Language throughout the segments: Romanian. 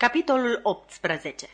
Capitolul 18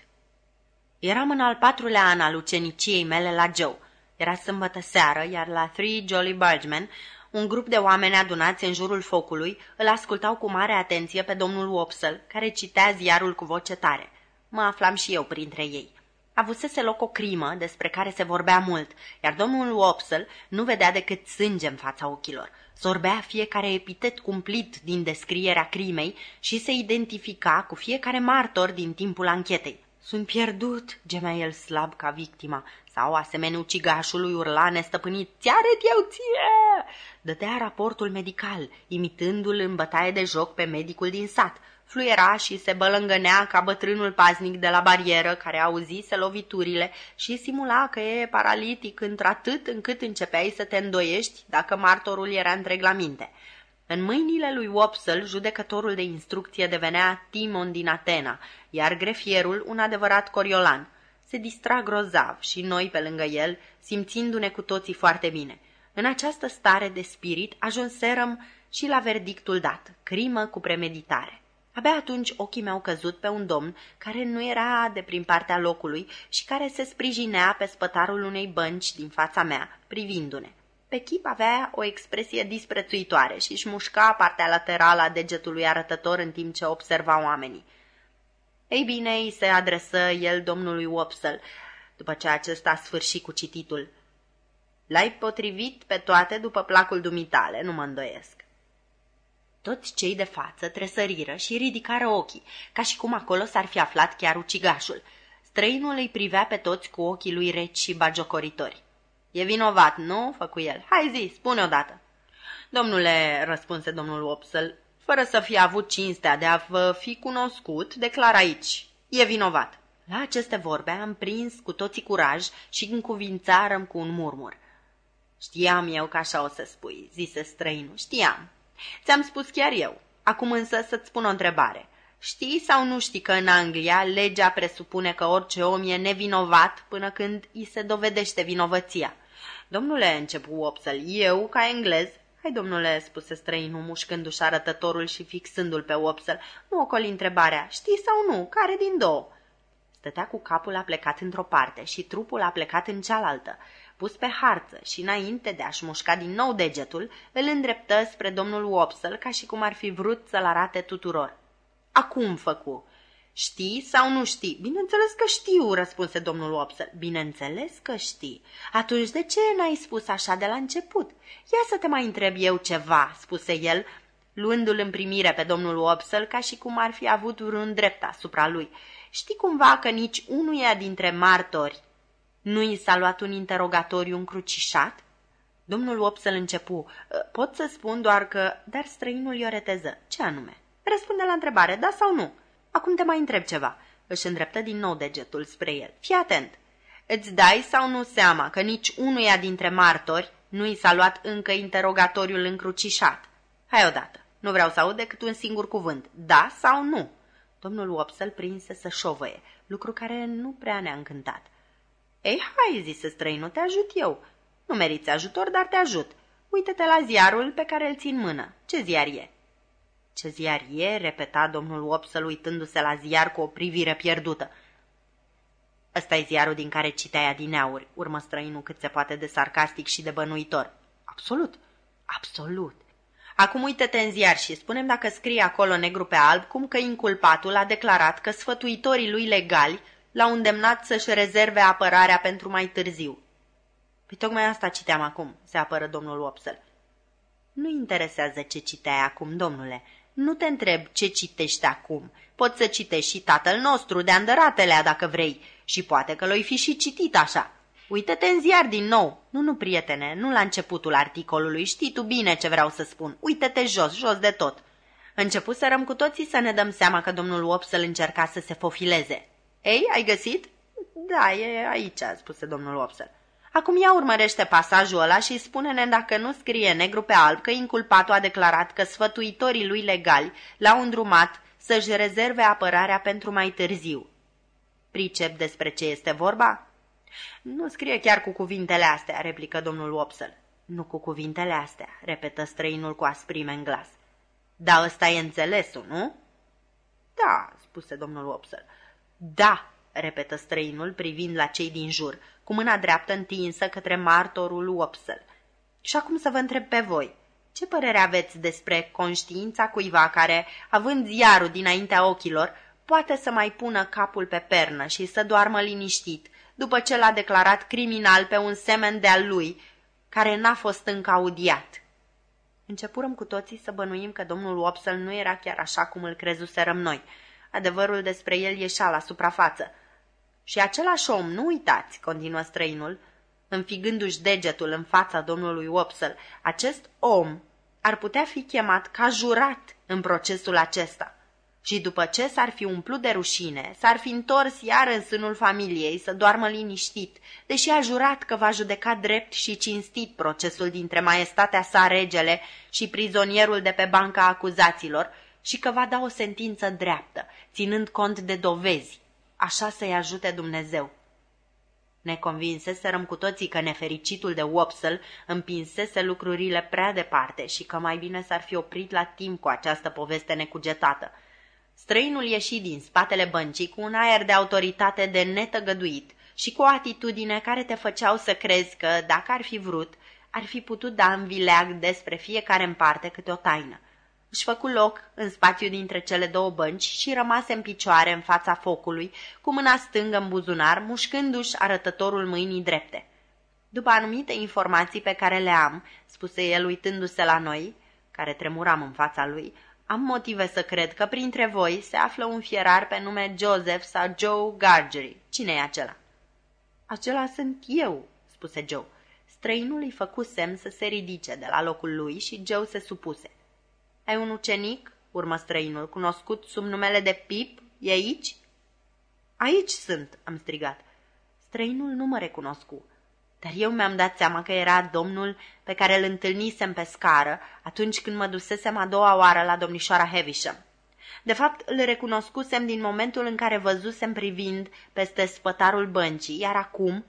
Eram în al patrulea an al uceniciei mele la Joe. Era sâmbătă seară, iar la Three Jolly Bargemen, un grup de oameni adunați în jurul focului îl ascultau cu mare atenție pe domnul Wopsle, care citea ziarul cu voce tare. Mă aflam și eu printre ei. Avusese loc o crimă despre care se vorbea mult, iar domnul Wopsle nu vedea decât sânge în fața ochilor. Sorbea fiecare epitet cumplit din descrierea crimei și se identifica cu fiecare martor din timpul anchetei. Sunt pierdut, gemea el slab ca victima, sau asemenea ucigașului urla nestăpânit, ți-arăt eu ție! Dădea raportul medical, imitându-l în bătaie de joc pe medicul din sat. Fluiera și se bălângănea ca bătrânul paznic de la barieră care auzise loviturile și simula că e paralitic într-atât încât începeai să te îndoiești dacă martorul era întreg la minte. În mâinile lui Wopsle, judecătorul de instrucție devenea Timon din Atena, iar grefierul un adevărat coriolan. Se distra grozav și noi pe lângă el, simțindu-ne cu toții foarte bine. În această stare de spirit ajunserăm și la verdictul dat, crimă cu premeditare. Abia atunci ochii mi-au căzut pe un domn care nu era de prin partea locului și care se sprijinea pe spătarul unei bănci din fața mea, privindu-ne. Pe chip avea o expresie disprețuitoare și își mușca partea laterală a degetului arătător în timp ce observa oamenii. Ei bine, îi se adresă el domnului Wopsle, după ce acesta a sfârșit cu cititul. L-ai potrivit pe toate după placul dumitale, nu mă îndoiesc. Toți cei de față tresăriră și ridicară ochii, ca și cum acolo s-ar fi aflat chiar ucigașul. Străinul îi privea pe toți cu ochii lui reci și bagiocoritori. E vinovat, nu?" făcu el. Hai zi, spune odată." Domnule," răspunse domnul Opsel, fără să fi avut cinstea de a vă fi cunoscut, declar aici. E vinovat." La aceste vorbe am prins cu toții curaj și încuvințarăm cu un murmur. Știam eu că așa o să spui," zise străinul. Știam. Ți-am spus chiar eu. Acum însă să-ți spun o întrebare. Știi sau nu știi că în Anglia legea presupune că orice om e nevinovat până când îi se dovedește vinovăția? Domnule, începu Opsel, eu, ca englez, Hai, domnule, spuse străinul, mușcându-și arătătorul și fixându-l pe Opsel, nu ocoli întrebarea, știi sau nu, care din două? Stătea cu capul aplecat într-o parte și trupul aplecat în cealaltă. Pus pe harță și înainte de a-și mușca din nou degetul, îl îndreptă spre domnul Opsel ca și cum ar fi vrut să-l arate tuturor. Acum făcu. Știi sau nu știi? Bineînțeles că știu, răspunse domnul Opsel. Bineînțeles că știi. Atunci de ce n-ai spus așa de la început? Ia să te mai întreb eu ceva, spuse el, luându-l în primire pe domnul Opsel ca și cum ar fi avut vreun drept asupra lui. Știi cumva că nici unuia dintre martori nu i s-a luat un interogatoriu încrucișat? Domnul Opsel începu. Pot să spun doar că... Dar străinul i-o reteză. Ce anume? Răspunde la întrebare, da sau nu? Acum te mai întreb ceva. Își îndreptă din nou degetul spre el. Fii atent. Îți dai sau nu seama că nici unuia dintre martori nu i s-a luat încă interogatoriul încrucișat? Hai odată. Nu vreau să aud decât un singur cuvânt. Da sau nu? Domnul Wopsel prinse să șovăie, lucru care nu prea ne-a încântat. Ei, hai, zise străinul, te ajut eu. Nu meriți ajutor, dar te ajut. Uită-te la ziarul pe care îl țin mână. Ce ziar e? Ce ziar e?" repeta domnul Wopsel uitându-se la ziar cu o privire pierdută. ăsta e ziarul din care citeai adineauri, urmă străinul cât se poate de sarcastic și de bănuitor. Absolut, absolut. Acum uită-te în ziar și spunem dacă scrie acolo negru pe alb cum că inculpatul a declarat că sfătuitorii lui legali l-au îndemnat să-și rezerve apărarea pentru mai târziu. Păi tocmai asta citeam acum, se apără domnul Wopsel. Nu interesează ce citeai acum, domnule, nu te întreb ce citești acum. Poți să citești și tatăl nostru de andăratelea dacă vrei și poate că l-oi fi și citit așa. Uită-te în ziar din nou. Nu, nu, prietene, nu la începutul articolului. Știi tu bine ce vreau să spun. Uită-te jos, jos de tot. Început să răm cu toții să ne dăm seama că domnul Wopsel încerca să se fofileze. Ei, ai găsit? Da, e aici, spuse domnul Wopsel. Acum ea urmărește pasajul ăla și spune-ne dacă nu scrie negru pe alb că inculpatul a declarat că sfătuitorii lui legali l-au îndrumat să-și rezerve apărarea pentru mai târziu. Pricep despre ce este vorba? Nu scrie chiar cu cuvintele astea, replică domnul Wopsel. Nu cu cuvintele astea, repetă străinul cu asprime în glas. Da, ăsta e înțelesul, nu? Da, spuse domnul Wopsle. Da, repetă străinul privind la cei din jur, cu mâna dreaptă întinsă către martorul Wopsle. Și acum să vă întreb pe voi. Ce părere aveți despre conștiința cuiva care, având ziarul dinaintea ochilor, poate să mai pună capul pe pernă și să doarmă liniștit, după ce l-a declarat criminal pe un semen de-al lui, care n-a fost încă audiat? Începurăm cu toții să bănuim că domnul Wopsle nu era chiar așa cum îl crezuserăm noi. Adevărul despre el ieșea la suprafață. Și același om, nu uitați, continuă străinul, înfigându-și degetul în fața domnului Wopsle, acest om ar putea fi chemat ca jurat în procesul acesta. Și după ce s-ar fi umplut de rușine, s-ar fi întors iar în sânul familiei să doarmă liniștit, deși a jurat că va judeca drept și cinstit procesul dintre maestatea sa regele și prizonierul de pe banca acuzaților și că va da o sentință dreaptă, ținând cont de dovezi. Așa să-i ajute Dumnezeu. Ne convinseserăm cu toții că nefericitul de Wopsle împinsese lucrurile prea departe și că mai bine s-ar fi oprit la timp cu această poveste necugetată. Străinul ieși din spatele băncii cu un aer de autoritate de netăgăduit și cu o atitudine care te făceau să crezi că, dacă ar fi vrut, ar fi putut da în vileag despre fiecare în parte câte o taină. Își făcu loc în spațiu dintre cele două bănci și rămase în picioare în fața focului, cu mâna stângă în buzunar, mușcându-și arătătorul mâinii drepte. După anumite informații pe care le am, spuse el uitându-se la noi, care tremuram în fața lui, am motive să cred că printre voi se află un fierar pe nume Joseph sau Joe Gargery. Cine e acela? Acela sunt eu, spuse Joe. Străinul îi făcu semn să se ridice de la locul lui și Joe se supuse. Ai un ucenic?" urmă străinul, cunoscut sub numele de Pip? E aici?" Aici sunt!" am strigat. Străinul nu mă recunoscu, dar eu mi-am dat seama că era domnul pe care îl întâlnisem pe scară atunci când mă dusesem a doua oară la domnișoara Heavisham. De fapt, îl recunoscusem din momentul în care văzusem privind peste spătarul băncii, iar acum,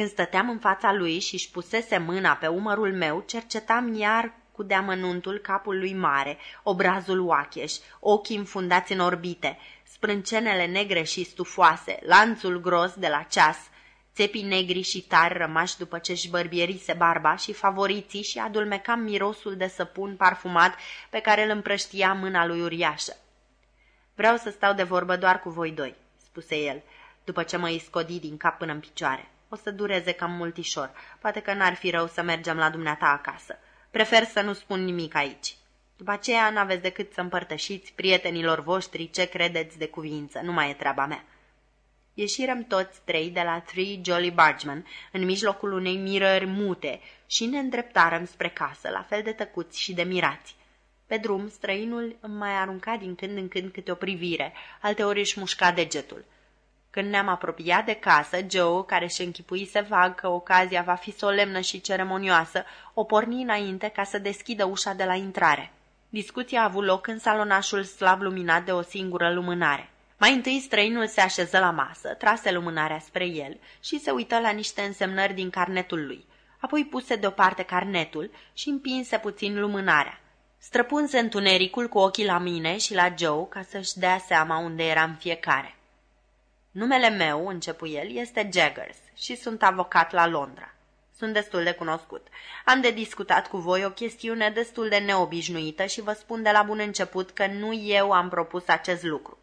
când stăteam în fața lui și își pusese mâna pe umărul meu, cercetam iar cu deamănuntul capul lui mare, obrazul oacheș, ochii înfundați în orbite, sprâncenele negre și stufoase, lanțul gros de la ceas, țepii negri și tari rămași după ce își bărbierise barba și favoriții și adulmecam mirosul de săpun parfumat pe care îl împrăștia mâna lui uriașă. Vreau să stau de vorbă doar cu voi doi, spuse el, după ce mă iscodi din cap până în picioare. O să dureze cam multișor. Poate că n-ar fi rău să mergem la dumneata acasă. Prefer să nu spun nimic aici. După aceea n-aveți decât să împărtășiți prietenilor voștri ce credeți de cuvință. Nu mai e treaba mea. Ieșirăm toți trei de la Three Jolly Bargeman în mijlocul unei mirări mute și ne îndreptarăm spre casă, la fel de tăcuți și de mirați. Pe drum, străinul îmi mai arunca din când în când câte o privire, alteori își mușca degetul. Când ne-am apropiat de casă, Joe, care și închipuise vag că ocazia va fi solemnă și ceremonioasă, o porni înainte ca să deschidă ușa de la intrare. Discuția a avut loc în salonașul slav luminat de o singură lumânare. Mai întâi străinul se așeză la masă, trase lumânarea spre el și se uită la niște însemnări din carnetul lui. Apoi puse deoparte carnetul și împinse puțin lumânarea. Străpunse întunericul cu ochii la mine și la Joe ca să-și dea seama unde eram fiecare. Numele meu, începu el, este Jaggers și sunt avocat la Londra. Sunt destul de cunoscut. Am de discutat cu voi o chestiune destul de neobișnuită și vă spun de la bun început că nu eu am propus acest lucru.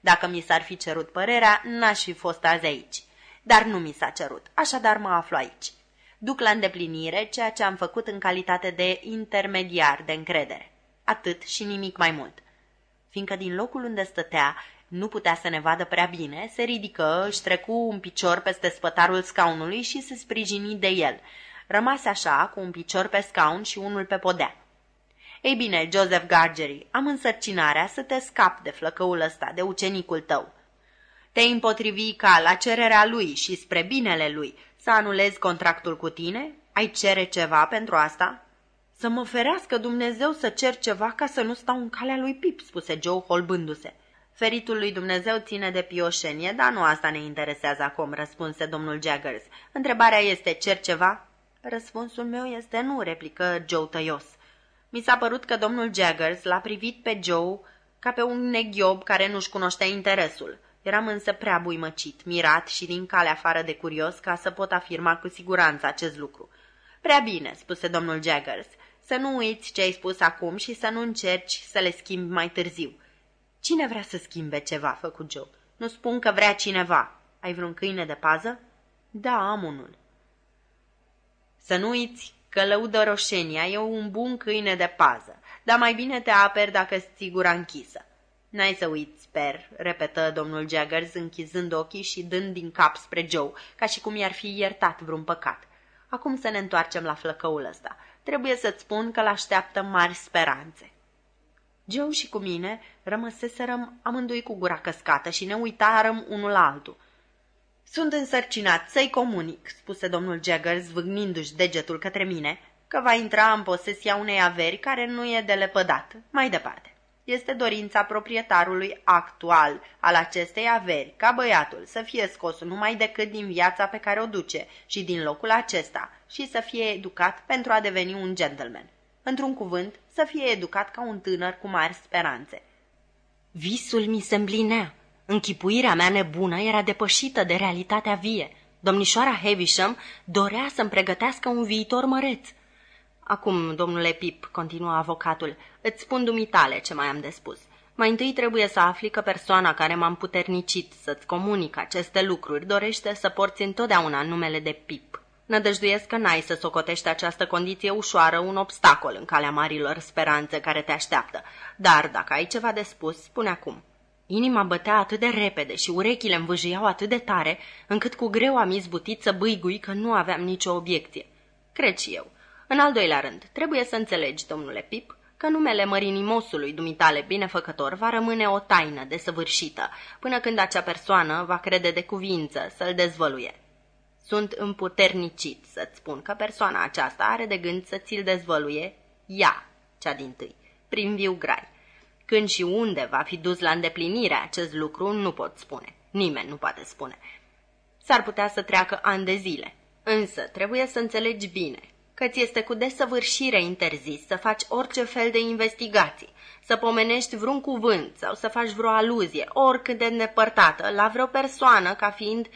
Dacă mi s-ar fi cerut părerea, n-aș fi fost azi aici. Dar nu mi s-a cerut, așadar mă aflu aici. Duc la îndeplinire ceea ce am făcut în calitate de intermediar de încredere. Atât și nimic mai mult. Fiindcă din locul unde stătea nu putea să ne vadă prea bine, se ridică, își trecu un picior peste spătarul scaunului și se sprijini de el. Rămase așa, cu un picior pe scaun și unul pe podea. Ei bine, Joseph Gargery, am însărcinarea să te scap de flăcăul ăsta, de ucenicul tău. Te împotrivi ca, la cererea lui și spre binele lui, să anulezi contractul cu tine? Ai cere ceva pentru asta? Să mă ferească Dumnezeu să cer ceva ca să nu stau în calea lui Pip, spuse Joe holbându-se. Feritul lui Dumnezeu ține de pioșenie, dar nu asta ne interesează acum, răspunse domnul Jaggers. Întrebarea este, cer ceva? Răspunsul meu este nu, replică Joe tăios. Mi s-a părut că domnul Jaggers l-a privit pe Joe ca pe un neghiob care nu-și cunoștea interesul. Eram însă prea buimăcit, mirat și din cale afară de curios ca să pot afirma cu siguranță acest lucru. Prea bine, spuse domnul Jaggers, să nu uiți ce ai spus acum și să nu încerci să le schimbi mai târziu. Cine vrea să schimbe ceva, făcut Joe? Nu spun că vrea cineva. Ai vreun câine de pază? Da, am unul. Să nu uiți că lăudă roșenia e un bun câine de pază, dar mai bine te aperi dacă ți gura închisă. N-ai să uiți, sper, repetă domnul Jaggers, închizând ochii și dând din cap spre Joe, ca și cum i-ar fi iertat vreun păcat. Acum să ne întoarcem la flăcăul ăsta. Trebuie să-ți spun că l-așteaptă mari speranțe. Joe și cu mine rămăseserăm amândoi cu gura căscată și ne uitarăm unul la altul. Sunt însărcinat să-i comunic, spuse domnul Jagger, zvâgnindu-și degetul către mine, că va intra în posesia unei averi care nu e de lepădat. Mai departe. Este dorința proprietarului actual al acestei averi ca băiatul să fie scos numai decât din viața pe care o duce și din locul acesta și să fie educat pentru a deveni un gentleman. Într-un cuvânt, să fie educat ca un tânăr cu mari speranțe. Visul mi se împlinea. Închipuirea mea nebună era depășită de realitatea vie. Domnișoara Havisham dorea să-mi pregătească un viitor măreț. Acum, domnule Pip, continuă avocatul, îți spun dumitale ce mai am de spus. Mai întâi trebuie să afli că persoana care m-am puternicit să-ți comunic aceste lucruri dorește să porți întotdeauna numele de Pip. Nădăjduiesc că n-ai să socotești această condiție ușoară un obstacol în calea marilor speranțe care te așteaptă. Dar dacă ai ceva de spus, spune acum. Inima bătea atât de repede și urechile îmi atât de tare, încât cu greu am izbutit să bâigui că nu aveam nicio obiecție. Cred și eu. În al doilea rând, trebuie să înțelegi, domnule Pip, că numele mărinimosului dumitale binefăcător va rămâne o taină desăvârșită, până când acea persoană va crede de cuvință să-l dezvăluie. Sunt împuternicit să-ți spun că persoana aceasta are de gând să ți-l dezvăluie ea, cea din tâi, prin viu grai. Când și unde va fi dus la îndeplinire acest lucru, nu pot spune. Nimeni nu poate spune. S-ar putea să treacă ani de zile. Însă trebuie să înțelegi bine că ți este cu desăvârșire interzis să faci orice fel de investigații, să pomenești vreun cuvânt sau să faci vreo aluzie, oricât de îndepărtată, la vreo persoană ca fiind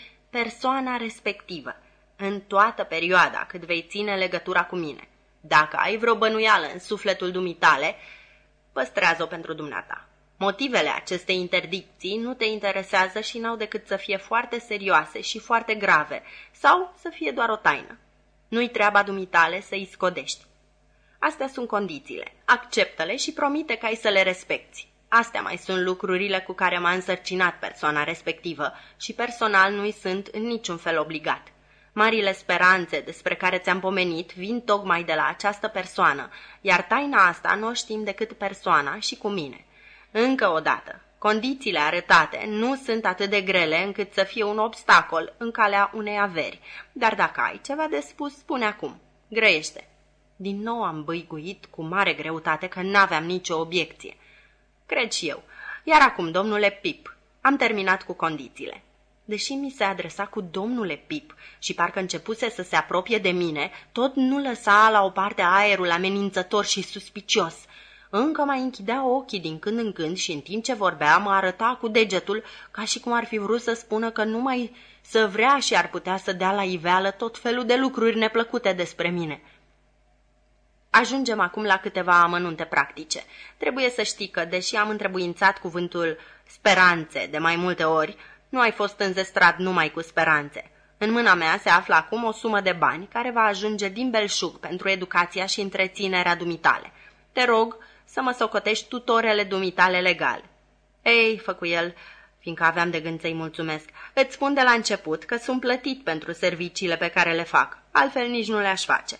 persoana respectivă, în toată perioada cât vei ține legătura cu mine. Dacă ai vreo bănuială în sufletul dumitale, păstrează-o pentru dumneata. Motivele acestei interdicții nu te interesează și n-au decât să fie foarte serioase și foarte grave, sau să fie doar o taină. Nu-i treaba dumitale să-i scodești. Astea sunt condițiile. Acceptă-le și promite că ai să le respecti. Astea mai sunt lucrurile cu care m-a însărcinat persoana respectivă și personal nu-i sunt în niciun fel obligat. Marile speranțe despre care ți-am pomenit vin tocmai de la această persoană, iar taina asta nu o știm decât persoana și cu mine. Încă o dată, condițiile arătate nu sunt atât de grele încât să fie un obstacol în calea unei averi, dar dacă ai ceva de spus, spune acum. Grăiește. Din nou am băiguit cu mare greutate că n-aveam nicio obiecție. Cred și eu. Iar acum, domnule Pip, am terminat cu condițiile. Deși mi se adresa cu domnule Pip și parcă începuse să se apropie de mine, tot nu lăsa la o parte aerul amenințător și suspicios. Încă mai închidea ochii din când în când și în timp ce vorbea mă arăta cu degetul ca și cum ar fi vrut să spună că numai să vrea și ar putea să dea la iveală tot felul de lucruri neplăcute despre mine. Ajungem acum la câteva amănunte practice. Trebuie să știi că, deși am întrebuințat cuvântul speranțe de mai multe ori, nu ai fost înzestrat numai cu speranțe. În mâna mea se află acum o sumă de bani care va ajunge din belșug pentru educația și întreținerea dumitale. Te rog să mă socotești tutorele dumitale legale. Ei, făcu el, fiindcă aveam de gând să-i mulțumesc, îți spun de la început că sunt plătit pentru serviciile pe care le fac, altfel nici nu le-aș face.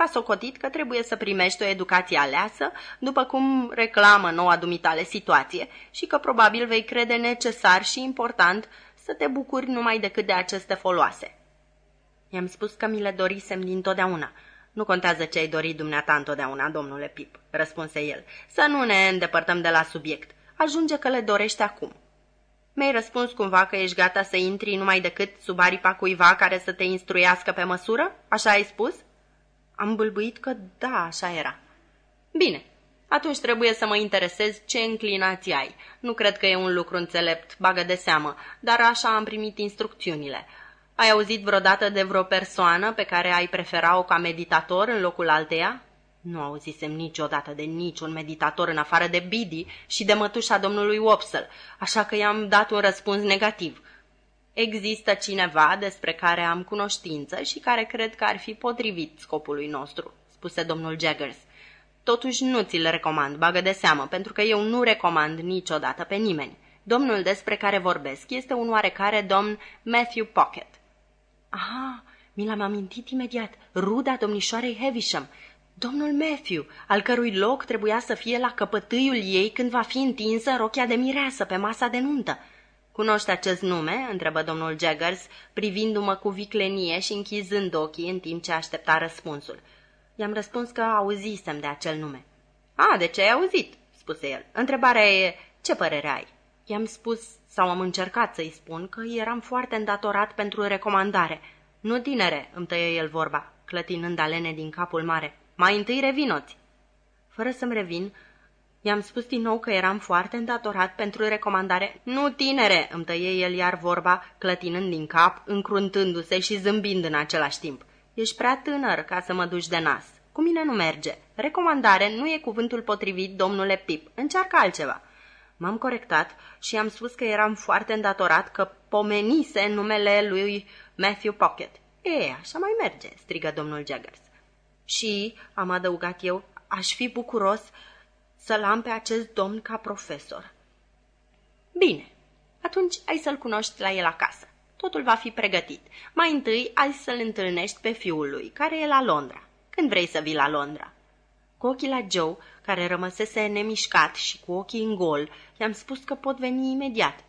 S-a socotit că trebuie să primești o educație aleasă, după cum reclamă noua dumitale situație, și că probabil vei crede necesar și important să te bucuri numai decât de aceste foloase. I-am spus că mi le dorisem dintotdeauna. Nu contează ce ai dorit dumneata întotdeauna, domnule Pip, răspunse el. Să nu ne îndepărtăm de la subiect. Ajunge că le dorești acum. Mi-ai răspuns cumva că ești gata să intri numai decât sub aripa cuiva care să te instruiască pe măsură? Așa ai spus? Am bâlbuit că da, așa era. Bine, atunci trebuie să mă interesez ce înclinații ai. Nu cred că e un lucru înțelept, bagă de seamă, dar așa am primit instrucțiunile. Ai auzit vreodată de vreo persoană pe care ai prefera-o ca meditator în locul alteia? Nu auzisem niciodată de niciun meditator în afară de Bidi și de mătușa domnului Wopsle, așa că i-am dat un răspuns negativ. Există cineva despre care am cunoștință și care cred că ar fi potrivit scopului nostru, spuse domnul Jaggers. Totuși nu ți le recomand, bagă de seamă, pentru că eu nu recomand niciodată pe nimeni. Domnul despre care vorbesc este un oarecare domn Matthew Pocket. Aha, mi l-am amintit imediat, ruda domnișoarei Heavisham, domnul Matthew, al cărui loc trebuia să fie la căpătâiul ei când va fi întinsă rochia de mireasă pe masa de nuntă. Cunoște acest nume?" întrebă domnul Jaggers, privindu-mă cu viclenie și închizând ochii în timp ce aștepta răspunsul. I-am răspuns că auzisem de acel nume. A, de ce ai auzit?" spuse el. Întrebarea e, ce părere ai?" I-am spus, sau am încercat să-i spun, că eram foarte îndatorat pentru recomandare. Nu, tinere, îmi tăie el vorba, clătinând alene din capul mare. Mai întâi revinoți. Fără să-mi revin, i-am spus din nou că eram foarte îndatorat pentru recomandare. Nu, tinere, îmi tăie el iar vorba, clătinând din cap, încruntându-se și zâmbind în același timp. Ești prea tânăr ca să mă duci de nas. Cu mine nu merge. Recomandare nu e cuvântul potrivit, domnule Pip. Încearcă altceva. M-am corectat și am spus că eram foarte îndatorat că pomenise numele lui Matthew Pocket. E, așa mai merge, strigă domnul Jaggers. Și, am adăugat eu, aș fi bucuros să-l am pe acest domn ca profesor. Bine, atunci ai să-l cunoști la el acasă. Totul va fi pregătit. Mai întâi ai să-l întâlnești pe fiul lui, care e la Londra. Când vrei să vii la Londra? Cu ochii la Joe, care rămăsese nemișcat și cu ochii în gol, i-am spus că pot veni imediat.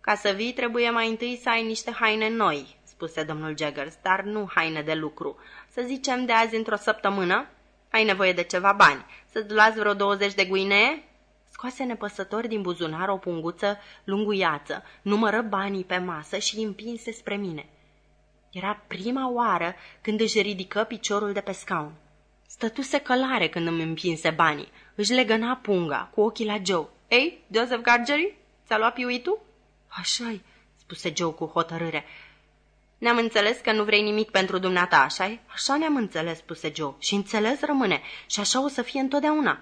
Ca să vii, trebuie mai întâi să ai niște haine noi, spuse domnul Jaggers, dar nu haine de lucru. Să zicem de azi într-o săptămână? Ai nevoie de ceva bani. Să-ți luați vreo 20 de guinee? Scoase nepăsător din buzunar o punguță lunguiață, numără banii pe masă și îi împinse spre mine. Era prima oară când își ridică piciorul de pe scaun. Stătuse călare când îmi împinse banii. Își legăna punga, cu ochii la Joe. Ei, Joseph Gargery? Ți-a luat piuitul? Așa-i, spuse Joe cu hotărâre. Ne-am înțeles că nu vrei nimic pentru dumneata, așa -i? Așa ne-am înțeles, spuse Joe. Și înțeles rămâne. Și așa o să fie întotdeauna.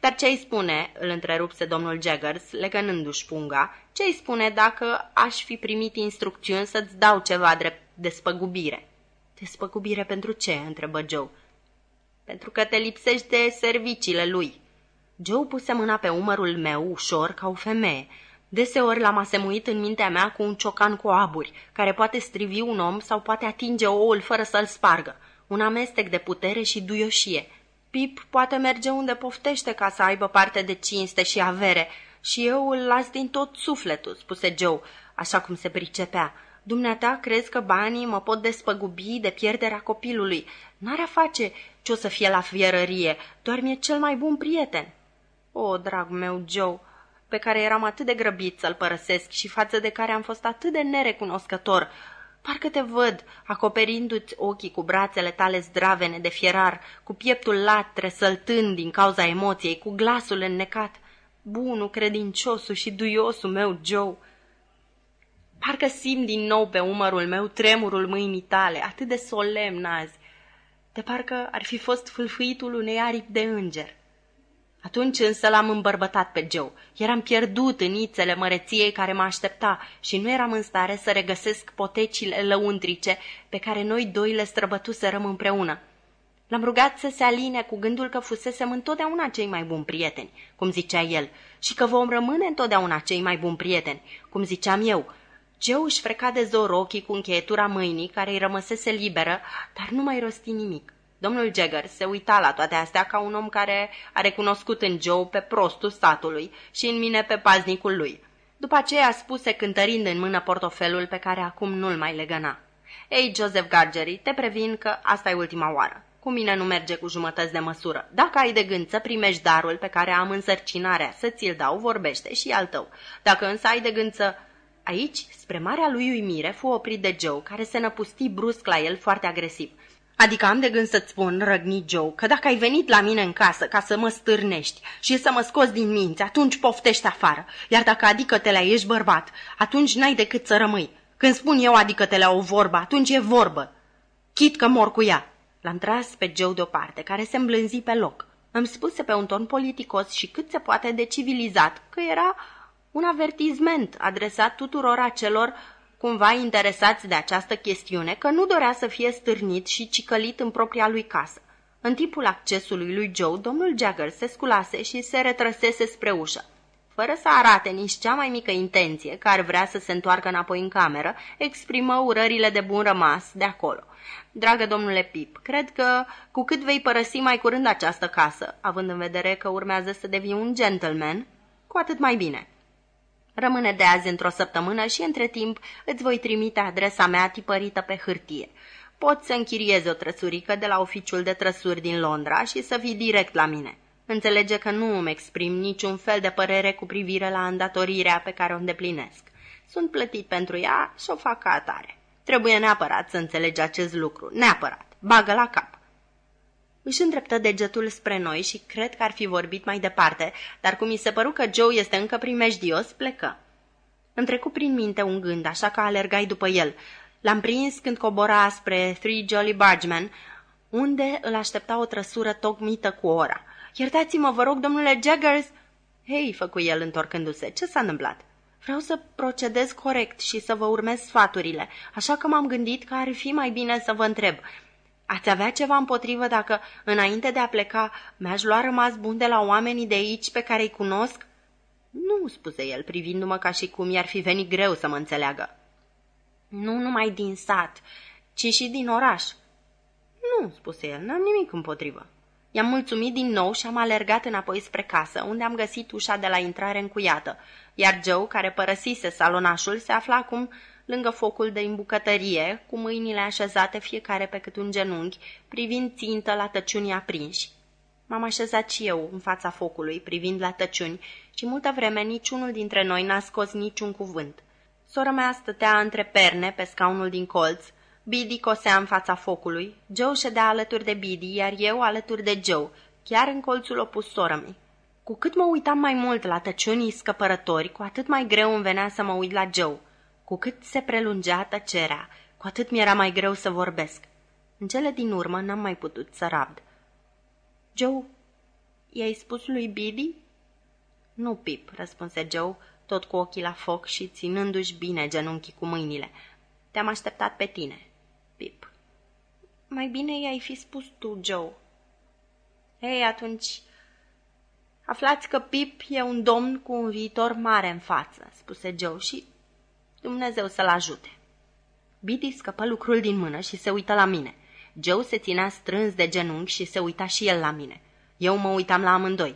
Dar ce-i spune, îl întrerupse domnul Jaggers, legănându-și punga, ce-i spune dacă aș fi primit instrucțiuni să-ți dau ceva drept despăgubire? Despăgubire pentru ce? întrebă Joe. Pentru că te lipsești de serviciile lui. Joe puse mâna pe umărul meu ușor ca o femeie. Deseori l-am asemuit în mintea mea cu un ciocan cu aburi, care poate strivi un om sau poate atinge oul fără să-l spargă. Un amestec de putere și duioșie. Pip poate merge unde poftește ca să aibă parte de cinste și avere, și eu îl las din tot sufletul, spuse Joe, așa cum se pricepea. Dumneata crezi că banii mă pot despăgubi de pierderea copilului. N-are a face ce o să fie la fierărie, doar mi-e cel mai bun prieten. O, drag meu, Joe, pe care eram atât de grăbit să-l părăsesc și față de care am fost atât de nerecunoscător, Parcă te văd, acoperindu-ți ochii cu brațele tale zdravene de fierar, cu pieptul latre săltând din cauza emoției, cu glasul înnecat. Bunul, credinciosul și duiosul meu, Joe. Parcă simt din nou pe umărul meu tremurul mâinii tale, atât de solemn azi, de parcă ar fi fost fâlfâitul unei aripi de înger. Atunci însă l-am îmbărbătat pe Joe. Eram pierdut în ițele măreției care mă aștepta și nu eram în stare să regăsesc potecile lăuntrice pe care noi doi le străbătuserăm împreună. L-am rugat să se aline cu gândul că fusesem întotdeauna cei mai buni prieteni, cum zicea el, și că vom rămâne întotdeauna cei mai buni prieteni, cum ziceam eu. Joe își freca de zor ochii cu încheietura mâinii care îi rămăsese liberă, dar nu mai rosti nimic. Domnul Jagger se uita la toate astea ca un om care a recunoscut în Joe pe prostul statului și în mine pe paznicul lui. După aceea spuse cântărind în mână portofelul pe care acum nu-l mai legăna. Ei, Joseph Gargery, te previn că asta e ultima oară. Cu mine nu merge cu jumătăți de măsură. Dacă ai de gând să primești darul pe care am însărcinarea să ți-l dau, vorbește și al tău. Dacă însă ai de gând să... Aici, spre marea lui uimire, fu oprit de Joe, care se năpusti brusc la el foarte agresiv. Adică am de gând să-ți spun, răgni Joe, că dacă ai venit la mine în casă ca să mă stârnești și să mă scoți din minți, atunci poftești afară. Iar dacă adică te la ești bărbat, atunci n-ai decât să rămâi. Când spun eu adică te la o vorbă, atunci e vorbă. Chit că mor cu ea. L-am tras pe Joe deoparte, care se îmblânzi pe loc. Îmi spuse pe un ton politicos și cât se poate de civilizat că era un avertizment adresat tuturor acelor cumva interesați de această chestiune că nu dorea să fie stârnit și cicălit în propria lui casă. În timpul accesului lui Joe, domnul Jagger se sculase și se retrăsese spre ușă. Fără să arate nici cea mai mică intenție că ar vrea să se întoarcă înapoi în cameră, exprimă urările de bun rămas de acolo. Dragă domnule Pip, cred că cu cât vei părăsi mai curând această casă, având în vedere că urmează să devii un gentleman, cu atât mai bine. Rămâne de azi într-o săptămână și între timp îți voi trimite adresa mea tipărită pe hârtie. Poți să închiriezi o trăsurică de la oficiul de trăsuri din Londra și să vii direct la mine. Înțelege că nu îmi exprim niciun fel de părere cu privire la îndatorirea pe care o îndeplinesc. Sunt plătit pentru ea și o fac ca atare. Trebuie neapărat să înțelegi acest lucru. Neapărat. Bagă la cap. Își îndreptă degetul spre noi și cred că ar fi vorbit mai departe, dar cum mi se păru că Joe este încă primejdios, plecă. Îmi trecu prin minte un gând, așa că alergai după el. L-am prins când cobora spre Three Jolly Bargemen, unde îl aștepta o trăsură tocmită cu ora. Iertați-mă, vă rog, domnule Jaggers!" Hei, făcu el întorcându-se, ce s-a întâmplat?" Vreau să procedez corect și să vă urmez sfaturile, așa că m-am gândit că ar fi mai bine să vă întreb. Ați avea ceva împotrivă dacă, înainte de a pleca, mi-aș lua rămas bun de la oamenii de aici pe care îi cunosc? Nu, spuse el, privindu-mă ca și cum i-ar fi venit greu să mă înțeleagă. Nu numai din sat, ci și din oraș. Nu, spuse el, n-am nimic împotrivă. I-am mulțumit din nou și am alergat înapoi spre casă, unde am găsit ușa de la intrare încuiată, iar Joe, care părăsise salonașul, se afla acum lângă focul de îmbucătărie, cu mâinile așezate fiecare pe cât un genunchi, privind țintă la tăciunii aprinși. M-am așezat și eu în fața focului, privind la tăciuni, și multă vreme niciunul dintre noi n-a scos niciun cuvânt. Sora mea stătea între perne pe scaunul din colț, Bidi cosea în fața focului, Joe ședea alături de Bidi, iar eu alături de Joe, chiar în colțul opus sorămii. Cu cât mă uitam mai mult la tăciunii scăpărători, cu atât mai greu îmi venea să mă uit la Joe. Cu cât se prelungea tăcerea, cu atât mi-era mai greu să vorbesc. În cele din urmă n-am mai putut să rabd. Joe, i-ai spus lui Bidi? Nu, Pip, răspunse Joe, tot cu ochii la foc și ținându-și bine genunchii cu mâinile. Te-am așteptat pe tine. Pip. Mai bine i-ai fi spus tu, Joe. Ei, atunci... Aflați că Pip e un domn cu un viitor mare în față, spuse Joe, și Dumnezeu să-l ajute. Biddy scăpă lucrul din mână și se uită la mine. Joe se ținea strâns de genunchi și se uita și el la mine. Eu mă uitam la amândoi.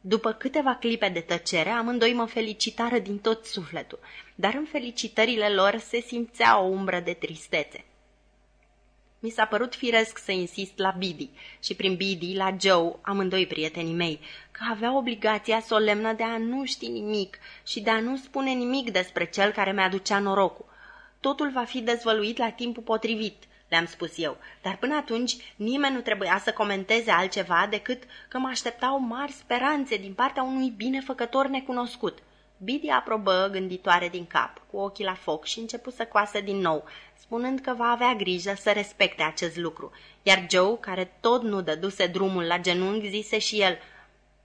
După câteva clipe de tăcere, amândoi mă felicitară din tot sufletul, dar în felicitările lor se simțea o umbră de tristețe. Mi s-a părut firesc să insist la Bidi și prin Bidi la Joe, amândoi prietenii mei, că avea obligația solemnă de a nu ști nimic și de a nu spune nimic despre cel care mi-aducea norocul. Totul va fi dezvăluit la timpul potrivit, le-am spus eu, dar până atunci nimeni nu trebuia să comenteze altceva decât că mă așteptau mari speranțe din partea unui binefăcător necunoscut. Bidi aprobă gânditoare din cap, cu ochii la foc și început să coasă din nou, spunând că va avea grijă să respecte acest lucru. Iar Joe, care tot nu dăduse drumul la genunchi, zise și el,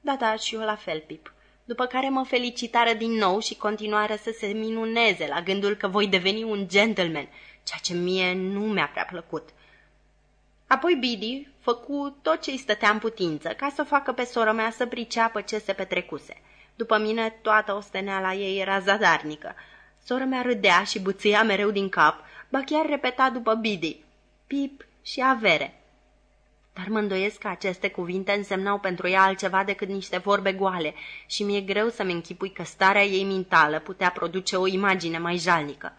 Da, da, și eu la fel, Pip. După care mă felicitară din nou și continuară să se minuneze la gândul că voi deveni un gentleman, ceea ce mie nu mi-a prea plăcut. Apoi Bidi făcu tot ce îi stătea în putință ca să facă pe sora mea să priceapă ce se petrecuse. După mine, toată osteneala ei era zadarnică. Sora mea râdea și buțâia mereu din cap, ba chiar repeta după Bidi, pip și avere. Dar mă îndoiesc că aceste cuvinte însemnau pentru ea altceva decât niște vorbe goale și mi-e greu să-mi închipui că starea ei mentală putea produce o imagine mai jalnică.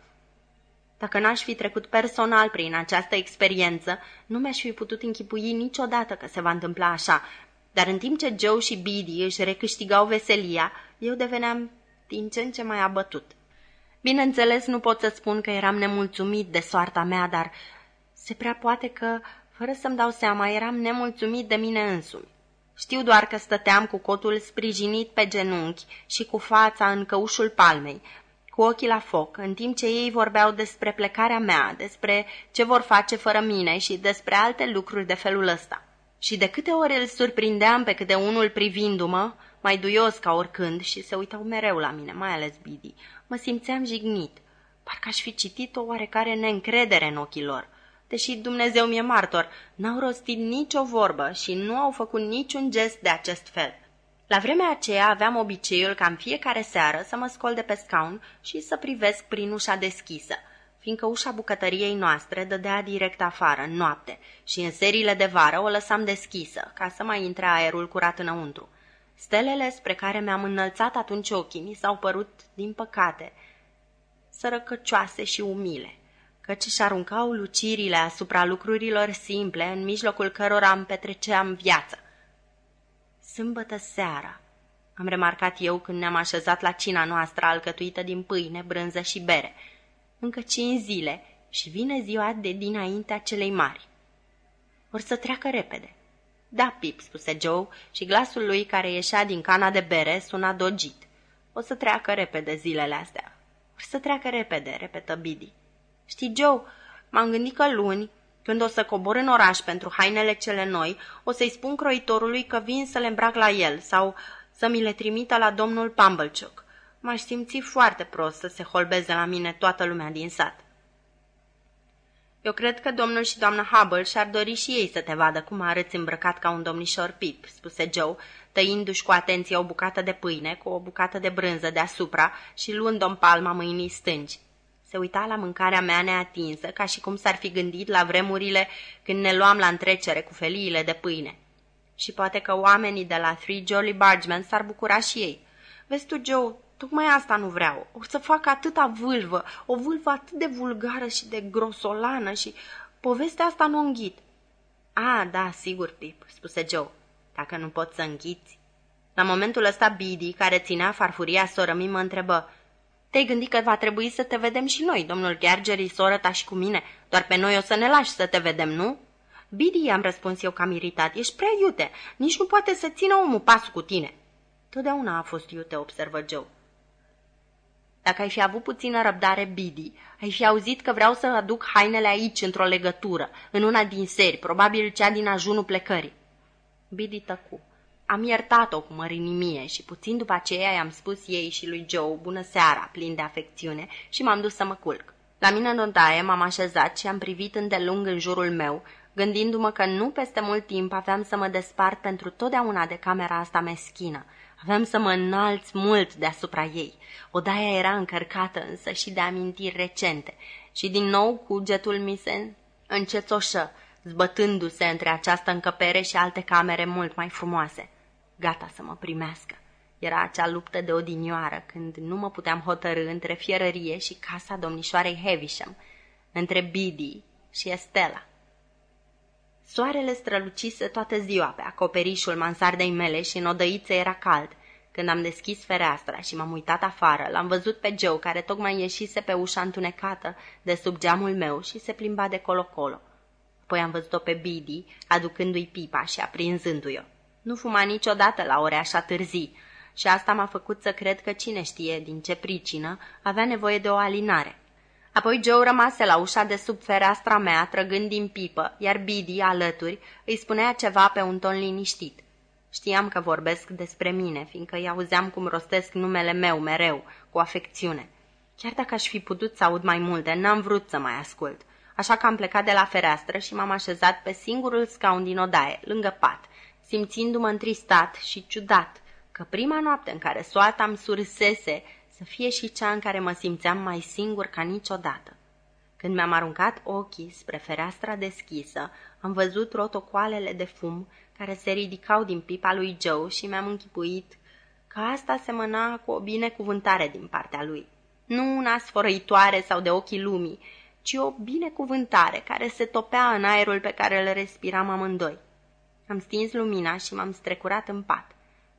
Dacă n-aș fi trecut personal prin această experiență, nu mi-aș fi putut închipui niciodată că se va întâmpla așa, dar în timp ce Joe și Biddy își recâștigau veselia, eu deveneam din ce în ce mai abătut. Bineînțeles, nu pot să spun că eram nemulțumit de soarta mea, dar se prea poate că Fără să-mi dau seama, eram nemulțumit de mine însumi. Știu doar că stăteam cu cotul sprijinit pe genunchi și cu fața în căușul palmei, cu ochii la foc, în timp ce ei vorbeau despre plecarea mea, despre ce vor face fără mine și despre alte lucruri de felul ăsta. Și de câte ori îl surprindeam pe câte unul privindu-mă, mai duios ca oricând, și se uitau mereu la mine, mai ales Bidi, mă simțeam jignit. Parcă aș fi citit o oarecare neîncredere în ochii lor. Deși Dumnezeu mi-e martor, n-au rostit nicio vorbă și nu au făcut niciun gest de acest fel. La vremea aceea aveam obiceiul ca în fiecare seară să mă scol de pe scaun și să privesc prin ușa deschisă, fiindcă ușa bucătăriei noastre dădea direct afară, în noapte, și în seriile de vară o lăsam deschisă, ca să mai intre aerul curat înăuntru. Stelele spre care mi-am înălțat atunci ochii mi s-au părut, din păcate, sărăcăcioase și umile, căci își aruncau lucirile asupra lucrurilor simple în mijlocul cărora îmi petreceam viața. Sâmbătă seara, am remarcat eu când ne-am așezat la cina noastră alcătuită din pâine, brânză și bere. Încă cinci zile și vine ziua de dinaintea celei mari. Or să treacă repede. Da, Pip, spuse Joe și glasul lui care ieșea din cana de bere suna dogit. O să treacă repede zilele astea. O să treacă repede, repetă Biddy. Știi, Joe, m-am gândit că luni, când o să cobor în oraș pentru hainele cele noi, o să-i spun croitorului că vin să le îmbrac la el sau să mi le trimită la domnul Pumblechook. M-aș simți foarte prost să se holbeze la mine toată lumea din sat. Eu cred că domnul și doamna Hubble și-ar dori și ei să te vadă cum arăți îmbrăcat ca un domnișor Pip, spuse Joe, tăindu-și cu atenție o bucată de pâine cu o bucată de brânză deasupra și luând-o în palma mâinii stângi. Se uita la mâncarea mea neatinsă, ca și cum s-ar fi gândit la vremurile când ne luam la întrecere cu feliile de pâine. Și poate că oamenii de la Three Jolly Bargemen s-ar bucura și ei. Vezi tu, Joe, tocmai asta nu vreau. O să fac atâta vâlvă, o vâlvă atât de vulgară și de grosolană și povestea asta nu înghit. A, da, sigur, Pip, spuse Joe, dacă nu poți să înghiți. La momentul ăsta Bidi, care ținea farfuria sorămii, mă întrebă, te-ai gândit că va trebui să te vedem și noi, domnul Gergeri, soră ta și cu mine. Doar pe noi o să ne lași să te vedem, nu?" Bidi, am răspuns eu cam iritat, ești prea iute. Nici nu poate să țină omul pasul cu tine. Totdeauna a fost iute, observă Joe. Dacă ai fi avut puțină răbdare, Bidi, ai fi auzit că vreau să aduc hainele aici, într-o legătură, în una din seri, probabil cea din ajunul plecării. Bidi tăcu. Am iertat-o cu mărinimie și puțin după aceea i-am spus ei și lui Joe bună seara, plin de afecțiune, și m-am dus să mă culc. La mine în odaie m-am așezat și am privit îndelung în jurul meu, gândindu-mă că nu peste mult timp aveam să mă despart pentru totdeauna de camera asta meschină. Aveam să mă înalț mult deasupra ei. Odaia era încărcată însă și de amintiri recente și din nou cugetul mi se încețoșă, zbătându-se între această încăpere și alte camere mult mai frumoase gata să mă primească. Era acea luptă de odinioară, când nu mă puteam hotărâ între fierărie și casa domnișoarei Heavisham, între Bidi și Estela. Soarele strălucise toată ziua pe acoperișul mansardei mele și în odăiță era cald. Când am deschis fereastra și m-am uitat afară, l-am văzut pe Joe, care tocmai ieșise pe ușa întunecată de sub geamul meu și se plimba de colo-colo. Apoi am văzut-o pe Bidi, aducându-i pipa și aprinzându-i-o. Nu fuma niciodată la ore așa târzii și asta m-a făcut să cred că cine știe din ce pricină avea nevoie de o alinare. Apoi Joe rămase la ușa de sub fereastra mea, trăgând din pipă, iar Bidi, alături, îi spunea ceva pe un ton liniștit. Știam că vorbesc despre mine, fiindcă îi auzeam cum rostesc numele meu mereu, cu afecțiune. Chiar dacă aș fi putut să aud mai multe, n-am vrut să mai ascult. Așa că am plecat de la fereastră și m-am așezat pe singurul scaun din odaie, lângă pat, simțindu-mă întristat și ciudat, că prima noapte în care soata îmi sursese să fie și cea în care mă simțeam mai singur ca niciodată. Când mi-am aruncat ochii spre fereastra deschisă, am văzut rotocoalele de fum care se ridicau din pipa lui Joe și mi-am închipuit că asta semăna cu o binecuvântare din partea lui. Nu una sfărăitoare sau de ochii lumii, ci o binecuvântare care se topea în aerul pe care îl respiram amândoi. Am stins lumina și m-am strecurat în pat.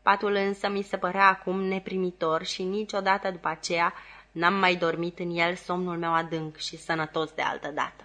Patul însă mi se părea acum neprimitor și niciodată după aceea n-am mai dormit în el somnul meu adânc și sănătos de altă dată.